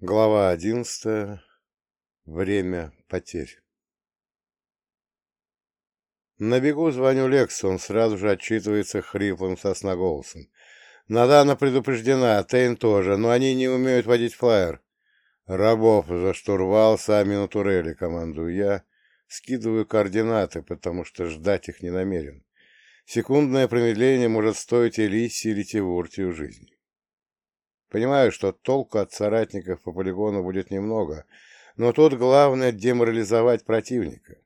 Глава одиннадцатая. Время потерь. На бегу звоню Лексу, он сразу же отчитывается хриплым сосноголосом. Надана предупреждена, Тейн тоже, но они не умеют водить флайер. Рабов за штурвал, сами на турели, командую я. Скидываю координаты, потому что ждать их не намерен. Секундное промедление может стоить Элисе или Тевуртию жизни. Понимаю, что толку от соратников по полигону будет немного, но тут главное деморализовать противника.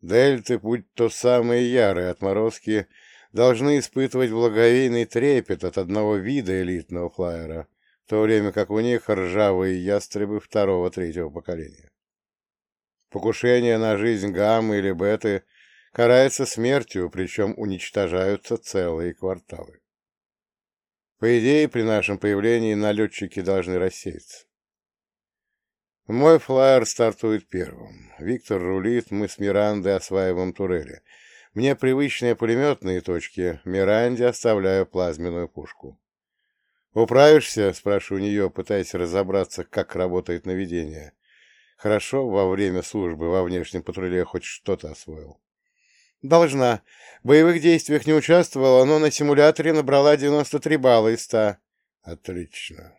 Дельты, будь то самые ярые отморозки, должны испытывать благовейный трепет от одного вида элитного флайера, в то время как у них ржавые ястребы второго-третьего поколения. Покушение на жизнь гаммы или беты карается смертью, причем уничтожаются целые кварталы. По идее, при нашем появлении налетчики должны рассеяться. Мой флайер стартует первым. Виктор рулит, мы с Мирандой осваиваем турели. Мне привычные пулеметные точки, Миранде оставляю плазменную пушку. «Управишься?» — спрашиваю у нее, пытаясь разобраться, как работает наведение. Хорошо, во время службы во внешнем патруле хоть что-то освоил. Должна. В боевых действиях не участвовала, но на симуляторе набрала 93 балла из 100. Отлично.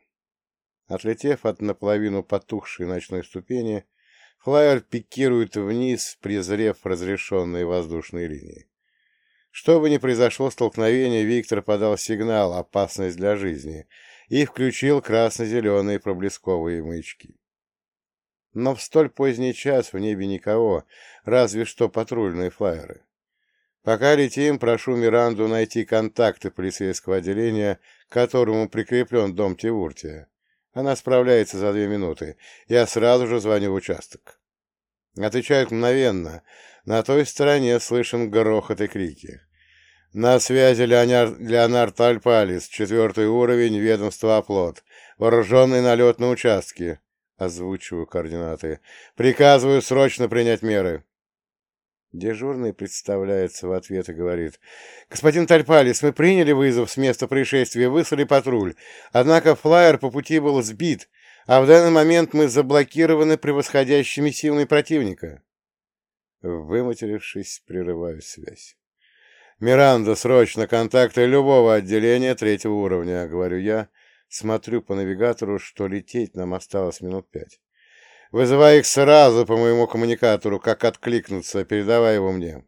Отлетев от наполовину потухшей ночной ступени, флайер пикирует вниз, презрев разрешенные воздушные линии. Что бы ни произошло столкновение, Виктор подал сигнал «опасность для жизни» и включил красно-зеленые проблесковые маячки. Но в столь поздний час в небе никого, разве что патрульные флайеры. Пока летим, прошу Миранду найти контакты полицейского отделения, к которому прикреплен дом Тевуртия. Она справляется за две минуты. Я сразу же звоню в участок. Отвечают мгновенно. На той стороне слышен грохот и крики. На связи Леонард, Леонард Альпалис, четвертый уровень, ведомства оплот. Вооруженный налет на участке. Озвучиваю координаты. Приказываю срочно принять меры. Дежурный представляется в ответ и говорит. «Господин Тальпалис, мы приняли вызов с места происшествия, выслали патруль. Однако флайер по пути был сбит, а в данный момент мы заблокированы превосходящими силами противника». Выматерившись, прерываю связь. «Миранда, срочно контакты любого отделения третьего уровня», — говорю я. Смотрю по навигатору, что лететь нам осталось минут пять. Вызывай их сразу по моему коммуникатору, как откликнуться, передавай его мне.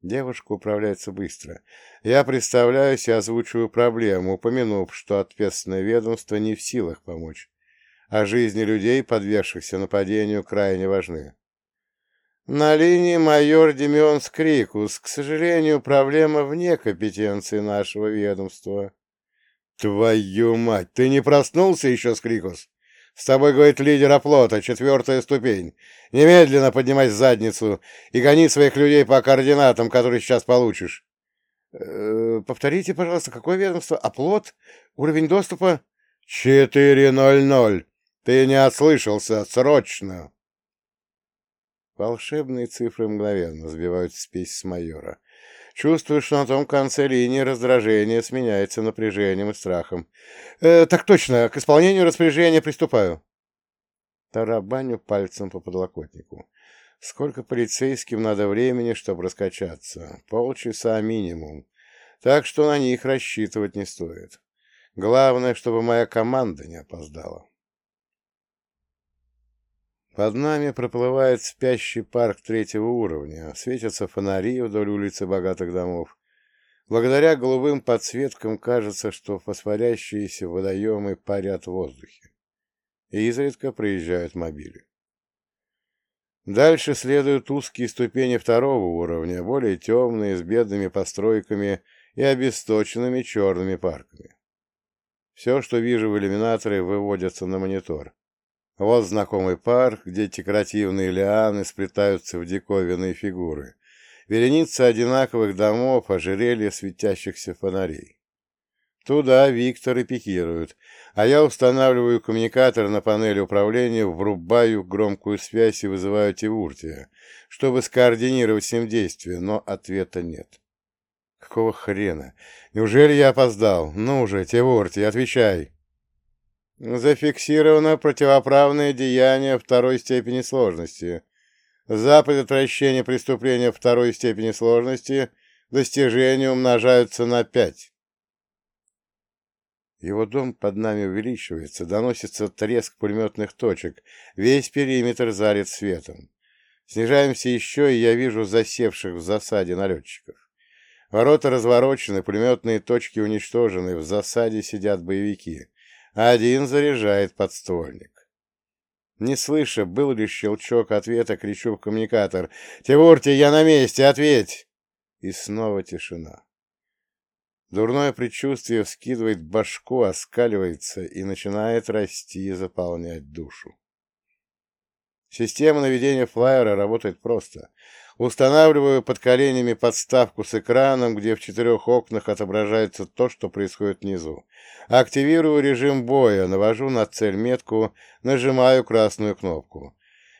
Девушка управляется быстро. Я представляюсь и озвучиваю проблему, упомянув, что ответственное ведомство не в силах помочь, а жизни людей, подвергшихся нападению, крайне важны. На линии майор Демион Скрикус. К сожалению, проблема вне компетенции нашего ведомства. Твою мать, ты не проснулся еще, Скрикус? С тобой, говорит лидер оплота, четвертая ступень. Немедленно поднимай задницу и гони своих людей по координатам, которые сейчас получишь. Э, повторите, пожалуйста, какое ведомство? Оплот? Уровень доступа? Четыре ноль ноль. Ты не отслышался. Срочно. Волшебные цифры мгновенно сбивают спесь с майора. Чувствую, что на том конце линии раздражение сменяется напряжением и страхом. «Э, «Так точно, к исполнению распоряжения приступаю». Тарабаню пальцем по подлокотнику. Сколько полицейским надо времени, чтобы раскачаться? Полчаса минимум. Так что на них рассчитывать не стоит. Главное, чтобы моя команда не опоздала. Под нами проплывает спящий парк третьего уровня, светятся фонари вдоль улицы богатых домов. Благодаря голубым подсветкам кажется, что фосфорящиеся водоемы парят в воздухе. И изредка проезжают мобили. Дальше следуют узкие ступени второго уровня, более темные, с бедными постройками и обесточенными черными парками. Все, что вижу в иллюминаторе, выводится на монитор. Вот знакомый парк, где декоративные лианы сплетаются в диковинные фигуры. Вереница одинаковых домов, ожерелья светящихся фонарей. Туда Виктор и пикирует, а я устанавливаю коммуникатор на панели управления, врубаю громкую связь и вызываю Тивуртия, чтобы скоординировать с ним действия, но ответа нет. Какого хрена? Неужели я опоздал? Ну же, Тивуртий, отвечай! Зафиксировано противоправное деяние второй степени сложности. За предотвращение преступления второй степени сложности достижения умножаются на пять. Его дом под нами увеличивается, доносится треск пулеметных точек, весь периметр залит светом. Снижаемся еще, и я вижу засевших в засаде налетчиков. Ворота разворочены, пулеметные точки уничтожены, в засаде сидят боевики. Один заряжает подствольник. Не слыша, был ли щелчок ответа, кричу в коммуникатор. «Тевурти, я на месте! Ответь!» И снова тишина. Дурное предчувствие вскидывает башку, оскаливается и начинает расти и заполнять душу. Система наведения флайера работает просто. Устанавливаю под коленями подставку с экраном, где в четырех окнах отображается то, что происходит внизу. Активирую режим боя, навожу на цель метку, нажимаю красную кнопку.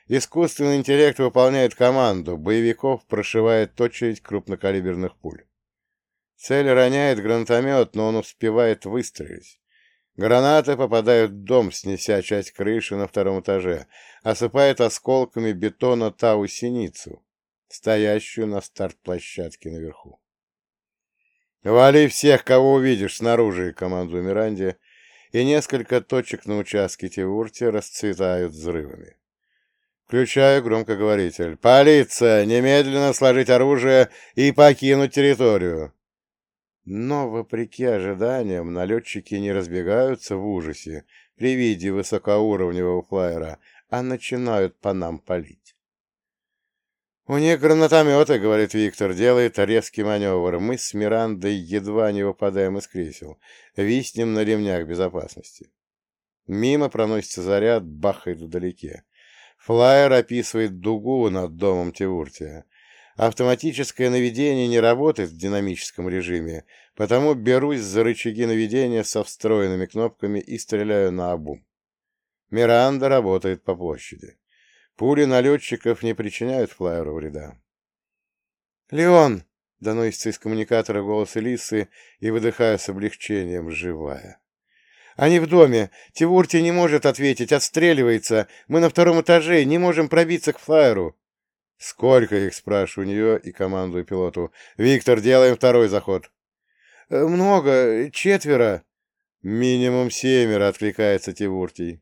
Искусственный интеллект выполняет команду, боевиков прошивает очередь крупнокалиберных пуль. Цель роняет гранатомет, но он успевает выстрелить. Гранаты попадают в дом, снеся часть крыши на втором этаже, осыпает осколками бетона тау-синицу стоящую на старт-площадке наверху. «Вали всех, кого увидишь снаружи!» — командую Миранде, и несколько точек на участке Тевурти расцветают взрывами. Включаю громкоговоритель. «Полиция! Немедленно сложить оружие и покинуть территорию!» Но, вопреки ожиданиям, налетчики не разбегаются в ужасе при виде высокоуровневого флайера, а начинают по нам палить. «У них гранатометы», — говорит Виктор, делает резкий маневр. Мы с Мирандой едва не выпадаем из кресел, виснем на ремнях безопасности. Мимо проносится заряд, бахает вдалеке. Флайер описывает дугу над домом Тевуртия. Автоматическое наведение не работает в динамическом режиме, потому берусь за рычаги наведения со встроенными кнопками и стреляю на обум. Миранда работает по площади. Пули налетчиков не причиняют флайеру вреда. «Леон!» — доносится из коммуникатора голос Элисы и выдыхаю с облегчением, живая. «Они в доме. Тивурти не может ответить, отстреливается. Мы на втором этаже, не можем пробиться к флайеру». «Сколько их?» — спрашиваю у нее и командую пилоту. «Виктор, делаем второй заход». «Э, «Много. Четверо». «Минимум семеро», — откликается Тивуртий.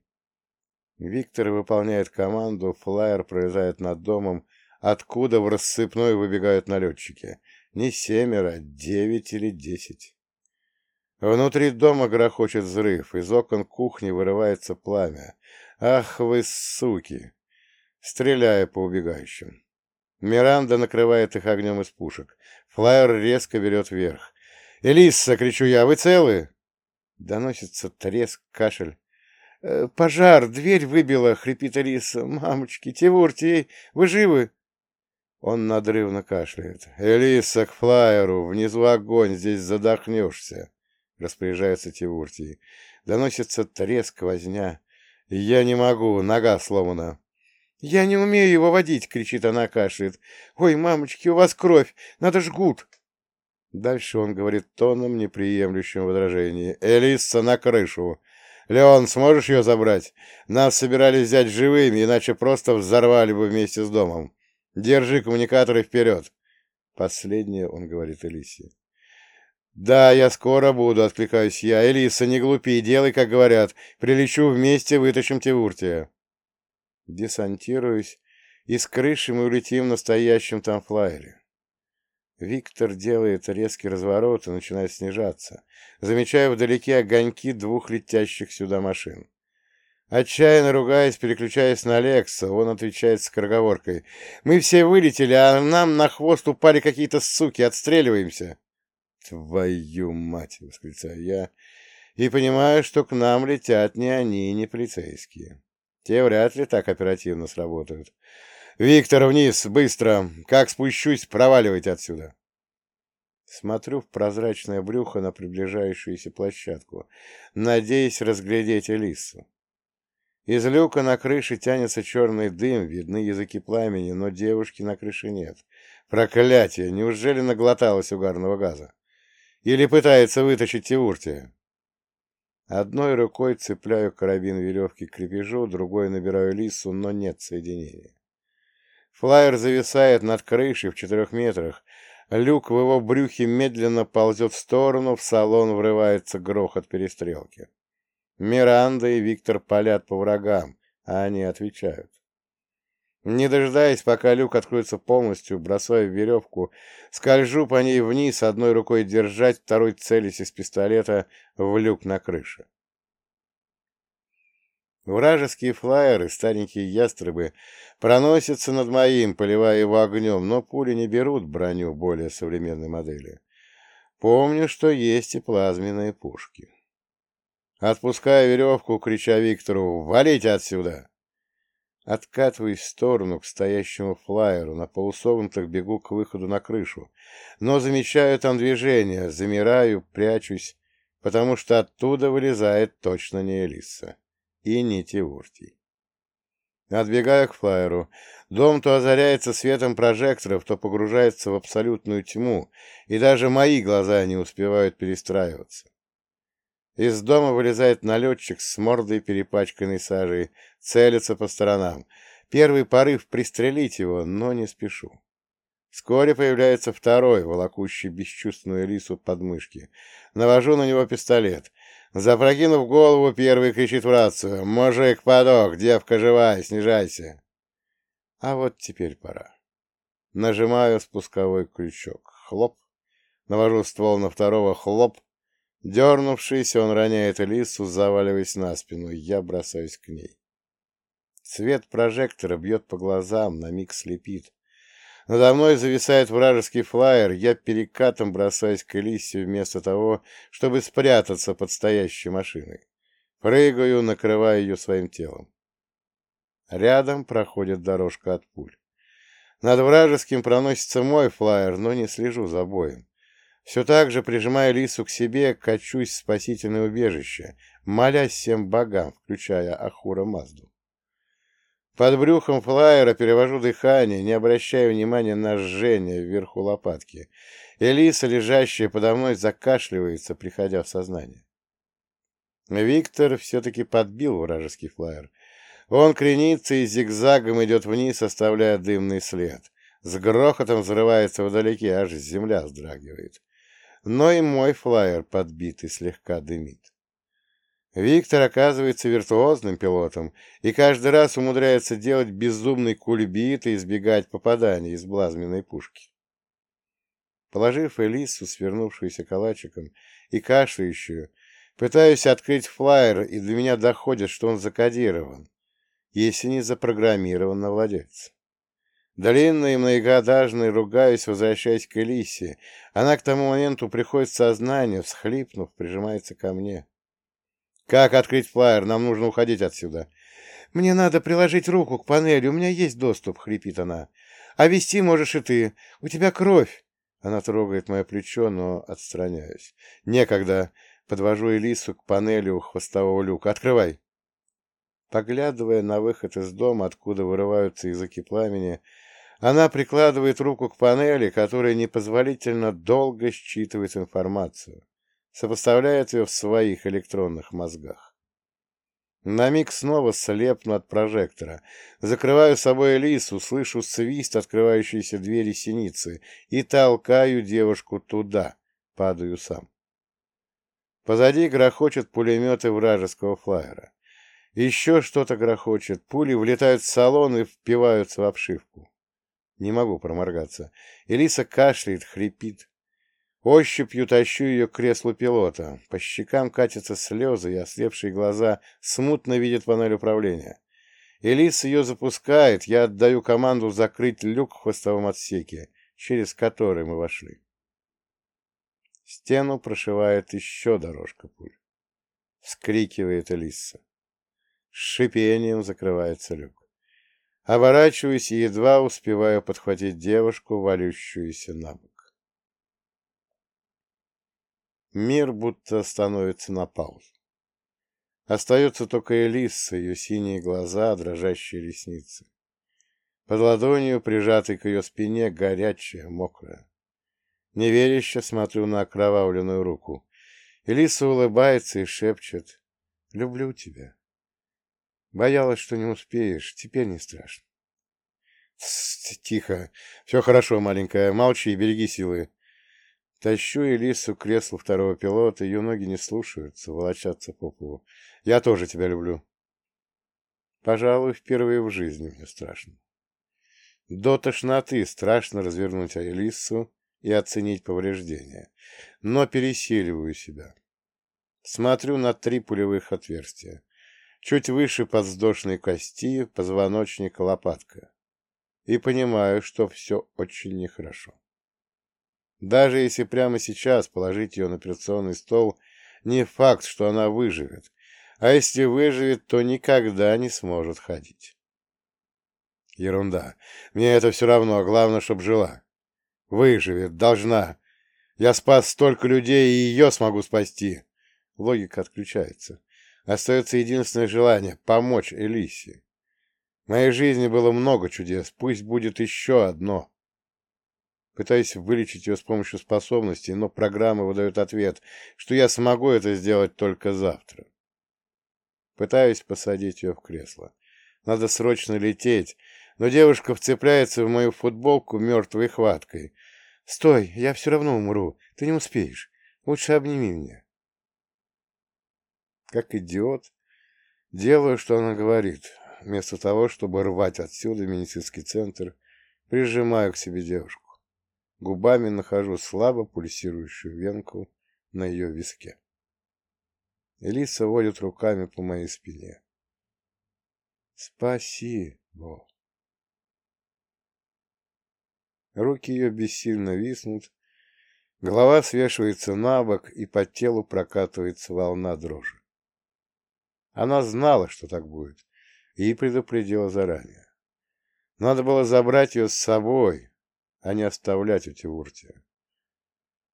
Виктор выполняет команду, флайер пролетает над домом, откуда в рассыпной выбегают налетчики. Не семеро, девять или десять. Внутри дома грохочет взрыв, из окон кухни вырывается пламя. Ах вы суки! Стреляя по убегающим. Миранда накрывает их огнем из пушек. Флайер резко берет вверх. «Элисса!» — кричу я. «Вы целы?» Доносится треск, кашель. Э, «Пожар! Дверь выбила!» — хрипит Алиса. «Мамочки! Тевурти! Вы живы?» Он надрывно кашляет. «Элиса, к флайеру! Внизу огонь! Здесь задохнешься!» — распоряжается Тевуртий. Доносится треск, возня. «Я не могу! Нога сломана!» «Я не умею его водить!» — кричит она, кашляет. «Ой, мамочки, у вас кровь! Надо жгут!» Дальше он говорит тоном, неприемлющим возражений. «Элиса, на крышу! «Леон, сможешь ее забрать? Нас собирались взять живыми, иначе просто взорвали бы вместе с домом. Держи коммуникаторы вперед!» Последнее он говорит Элисе. «Да, я скоро буду», — откликаюсь я. «Элиса, не глупи, делай, как говорят. Прилечу вместе, вытащим Тевуртия». Десантируюсь, и с крыши мы улетим в настоящем там флайере. Виктор делает резкий разворот и начинает снижаться. Замечаю вдалеке огоньки двух летящих сюда машин. Отчаянно ругаясь, переключаясь на Лекса, он отвечает с скороговоркой. «Мы все вылетели, а нам на хвост упали какие-то суки, отстреливаемся!» «Твою мать!» — восклицаю я, и понимаю, что к нам летят не они, не полицейские. Те вряд ли так оперативно сработают. «Виктор, вниз, быстро! Как спущусь, проваливайте отсюда!» Смотрю в прозрачное брюхо на приближающуюся площадку, надеясь разглядеть Элису. Из люка на крыше тянется черный дым, видны языки пламени, но девушки на крыше нет. Проклятие! Неужели наглоталась угарного газа? Или пытается вытащить Тиуртия? Одной рукой цепляю карабин веревки к крепежу, другой набираю лису, но нет соединения. Флайер зависает над крышей в четырех метрах. Люк в его брюхе медленно ползет в сторону, в салон врывается грохот перестрелки. Миранда и Виктор палят по врагам, а они отвечают. Не дожидаясь, пока люк откроется полностью, бросаю веревку, скольжу по ней вниз, одной рукой держать, второй целясь из пистолета в люк на крыше. Вражеские флайеры, старенькие ястребы, проносятся над моим, поливая его огнем, но пули не берут броню более современной модели. Помню, что есть и плазменные пушки. Отпуская веревку, крича Виктору «Валите отсюда!» Откатываюсь в сторону к стоящему флайеру, на полусогнутых бегу к выходу на крышу, но замечаю там движение, замираю, прячусь, потому что оттуда вылезает точно не Элиса и не Тивуртий. Отбегаю к флайеру. Дом то озаряется светом прожекторов, то погружается в абсолютную тьму, и даже мои глаза не успевают перестраиваться. Из дома вылезает налетчик с мордой перепачканной сажей, целится по сторонам. Первый порыв пристрелить его, но не спешу. Вскоре появляется второй, волокущий бесчувственную лису под мышки. Навожу на него пистолет. Запрокинув голову, первый кричит в рацию. «Мужик, подох, девка живая, снижайся!» А вот теперь пора. Нажимаю спусковой крючок. Хлоп. Навожу ствол на второго. Хлоп. Дернувшись, он роняет Элису, заваливаясь на спину. Я бросаюсь к ней. Свет прожектора бьет по глазам, на миг слепит. Надо мной зависает вражеский флайер, я перекатом бросаюсь к Элисе вместо того, чтобы спрятаться под стоящей машиной. Прыгаю, накрывая ее своим телом. Рядом проходит дорожка от пуль. Над вражеским проносится мой флайер, но не слежу за боем. Все так же, прижимая лису к себе, качусь в спасительное убежище, молясь всем богам, включая Ахура Мазду. Под брюхом флайера перевожу дыхание, не обращая внимания на жжение вверху лопатки. Элиса, лежащая подо мной, закашливается, приходя в сознание. Виктор все-таки подбил вражеский флайер. Он кренится и зигзагом идет вниз, оставляя дымный след. С грохотом взрывается вдалеке, аж земля вздрагивает но и мой флайер подбит и слегка дымит. Виктор оказывается виртуозным пилотом и каждый раз умудряется делать безумный кульбит и избегать попаданий из блазменной пушки. Положив Элису, свернувшуюся калачиком, и кашляющую, пытаюсь открыть флайер, и до меня доходит, что он закодирован, если не запрограммирован на владельца. Длинный и многоэтажный, ругаясь, возвращаясь к Элисе. Она к тому моменту приходит в сознание, всхлипнув, прижимается ко мне. «Как открыть флайер? Нам нужно уходить отсюда». «Мне надо приложить руку к панели, у меня есть доступ», — хрипит она. «А вести можешь и ты. У тебя кровь». Она трогает мое плечо, но отстраняюсь. «Некогда». Подвожу Элису к панели у хвостового люка. «Открывай». Поглядывая на выход из дома, откуда вырываются языки пламени, она прикладывает руку к панели, которая непозволительно долго считывает информацию, сопоставляет ее в своих электронных мозгах. На миг снова слепну от прожектора. Закрываю собой Элису, слышу свист открывающейся двери синицы и толкаю девушку туда, падаю сам. Позади грохочет пулеметы вражеского флайера. Еще что-то грохочет, пули влетают в салон и впиваются в обшивку. Не могу проморгаться. Элиса кашляет, хрипит. Ощупью тащу ее к креслу пилота. По щекам катятся слезы, и ослепшие глаза смутно видят панель управления. Элиса ее запускает, я отдаю команду закрыть люк в хвостовом отсеке, через который мы вошли. Стену прошивает еще дорожка пуль. Вскрикивает Элиса. С шипением закрывается люк. Оборачиваюсь и едва успеваю подхватить девушку, валющуюся на бок. Мир будто становится на паузу. Остается только Элисса, ее синие глаза, дрожащие ресницы. Под ладонью, прижатой к ее спине, горячая, мокрая. Неверяще смотрю на окровавленную руку. Элиса улыбается и шепчет «Люблю тебя». Боялась, что не успеешь, теперь не страшно. Тихо. Все хорошо, маленькая. Молчи и береги силы. Тащу Элису к креслу второго пилота, ее ноги не слушаются, волочатся по полу. Я тоже тебя люблю. Пожалуй, впервые в жизни мне страшно. До тошноты страшно развернуть Элису и оценить повреждения, но пересиливаю себя. Смотрю на три пулевых отверстия. Чуть выше подвздошной кости, позвоночника, лопатка и понимаю, что все очень нехорошо. Даже если прямо сейчас положить ее на операционный стол, не факт, что она выживет, а если выживет, то никогда не сможет ходить. Ерунда. Мне это все равно, главное, чтоб жила. Выживет, должна. Я спас столько людей, и ее смогу спасти. Логика отключается. Остается единственное желание — помочь Элисе. В моей жизни было много чудес, пусть будет еще одно. Пытаюсь вылечить ее с помощью способностей, но программа выдает ответ, что я смогу это сделать только завтра. Пытаюсь посадить ее в кресло. Надо срочно лететь, но девушка вцепляется в мою футболку мертвой хваткой. «Стой, я все равно умру, ты не успеешь. Лучше обними меня». Как идиот, делаю, что она говорит. Вместо того, чтобы рвать отсюда медицинский центр, прижимаю к себе девушку. Губами нахожу слабо пульсирующую венку на ее виске. Элиса водит руками по моей спине. Спасибо. Руки ее бессильно виснут, голова свешивается на бок, и по телу прокатывается волна дрожи. Она знала, что так будет, и предупредила заранее. Надо было забрать ее с собой, а не оставлять у Тиуртия.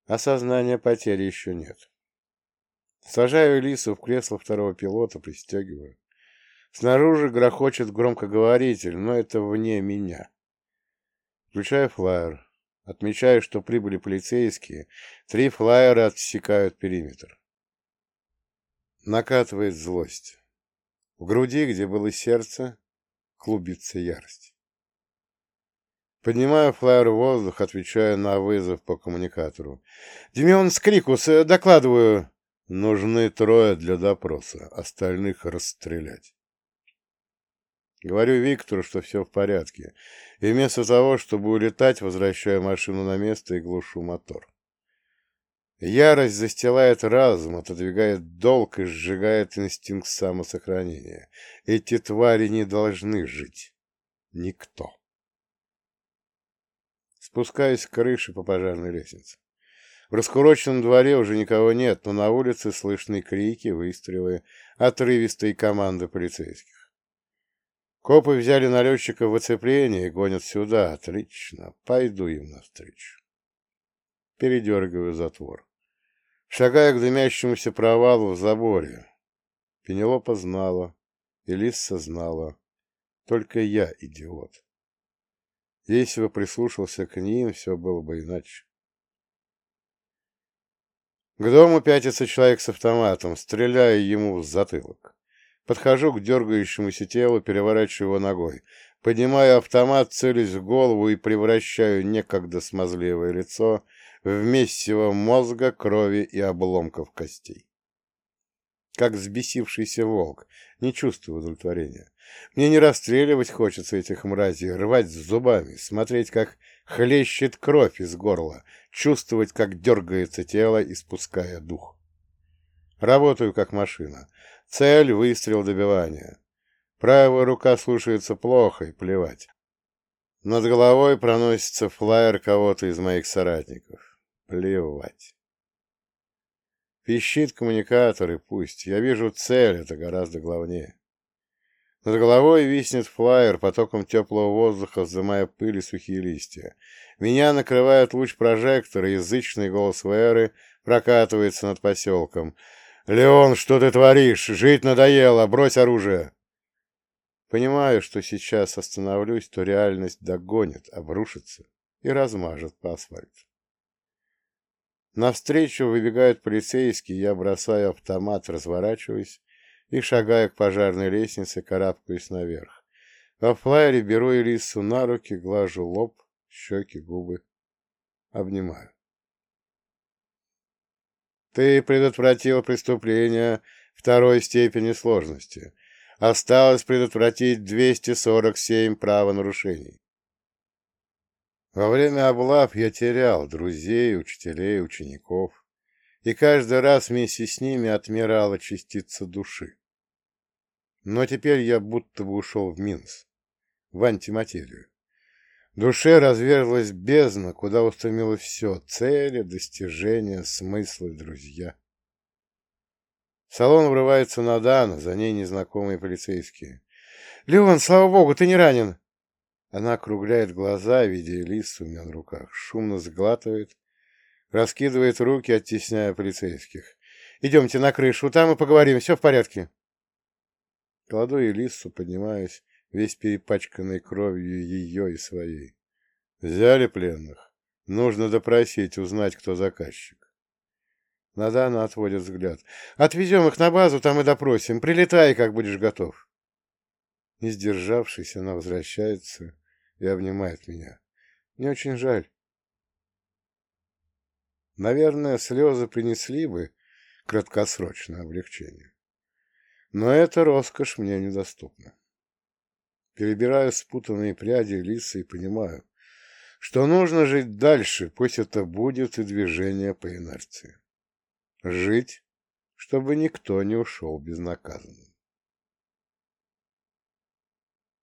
Осознания потери еще нет. Сажаю Лису в кресло второго пилота, пристегиваю. Снаружи грохочет громкоговоритель, но это вне меня. Включаю флайер. Отмечаю, что прибыли полицейские. Три флайера отсекают периметр. Накатывает злость. В груди, где было сердце, клубится ярость. Поднимаю флайер в воздух, отвечая на вызов по коммуникатору. «Демион Скрикус, э, докладываю!» «Нужны трое для допроса, остальных расстрелять». Говорю Виктору, что все в порядке, и вместо того, чтобы улетать, возвращаю машину на место и глушу мотор. Ярость застилает разум, отодвигает долг и сжигает инстинкт самосохранения. Эти твари не должны жить. Никто. Спускаюсь к крыше по пожарной лестнице. В раскуроченном дворе уже никого нет, но на улице слышны крики, выстрелы, отрывистые команды полицейских. Копы взяли налетчика в оцепление и гонят сюда. Отлично. Пойду им навстречу. Передергиваю затвор. Шагая к дымящемуся провалу в заборе. Пенелопа знала, Элисса знала. Только я идиот. Если бы прислушался к ним, все было бы иначе. К дому пятится человек с автоматом, стреляя ему в затылок. Подхожу к дергающемуся телу, переворачиваю его ногой. Поднимаю автомат, целюсь в голову и превращаю некогда смазливое лицо в месиво мозга, крови и обломков костей. Как взбесившийся волк, не чувствую удовлетворения. Мне не расстреливать хочется этих мразей, рвать зубами, смотреть, как хлещет кровь из горла, чувствовать, как дергается тело, испуская дух. Работаю как машина. Цель — выстрел добивания. Правая рука слушается плохо, и плевать. Над головой проносится флайер кого-то из моих соратников. Плевать. Пищит коммуникатор, и пусть. Я вижу цель, это гораздо главнее. Над головой виснет флайер, потоком теплого воздуха взымая пыль и сухие листья. Меня накрывает луч прожектора, язычный голос Вэры прокатывается над поселком. «Леон, что ты творишь? Жить надоело! Брось оружие!» Понимаю, что сейчас остановлюсь, то реальность догонит, обрушится и размажет по асфальту. Навстречу выбегают полицейские, я бросаю автомат, разворачиваюсь и, шагая к пожарной лестнице, карабкаюсь наверх. Во флайере беру Элису на руки, глажу лоб, щеки, губы. Обнимаю. Ты предотвратил преступление второй степени сложности. Осталось предотвратить 247 правонарушений. Во время облав я терял друзей, учителей, учеников, и каждый раз вместе с ними отмирала частица души. Но теперь я будто бы ушел в Минс, в антиматерию. Душе разверзлась бездна, куда устремилось все — цели, достижения, смыслы, друзья. В салон врывается Надана, за ней незнакомые полицейские. «Леон, слава богу, ты не ранен!» Она округляет глаза, видя Элису у меня на руках, шумно сглатывает, раскидывает руки, оттесняя полицейских. «Идемте на крышу, там и поговорим, все в порядке!» Кладу Элису, поднимаюсь, весь перепачканный кровью ее и своей. «Взяли пленных? Нужно допросить, узнать, кто заказчик». Надана отводит взгляд. «Отвезем их на базу, там и допросим. Прилетай, как будешь готов». Не сдержавшись, она возвращается и обнимает меня. Мне очень жаль. Наверное, слезы принесли бы краткосрочное облегчение. Но эта роскошь мне недоступна. Перебираю спутанные пряди лисы и понимаю, что нужно жить дальше, пусть это будет и движение по инерции. Жить, чтобы никто не ушел безнаказанным.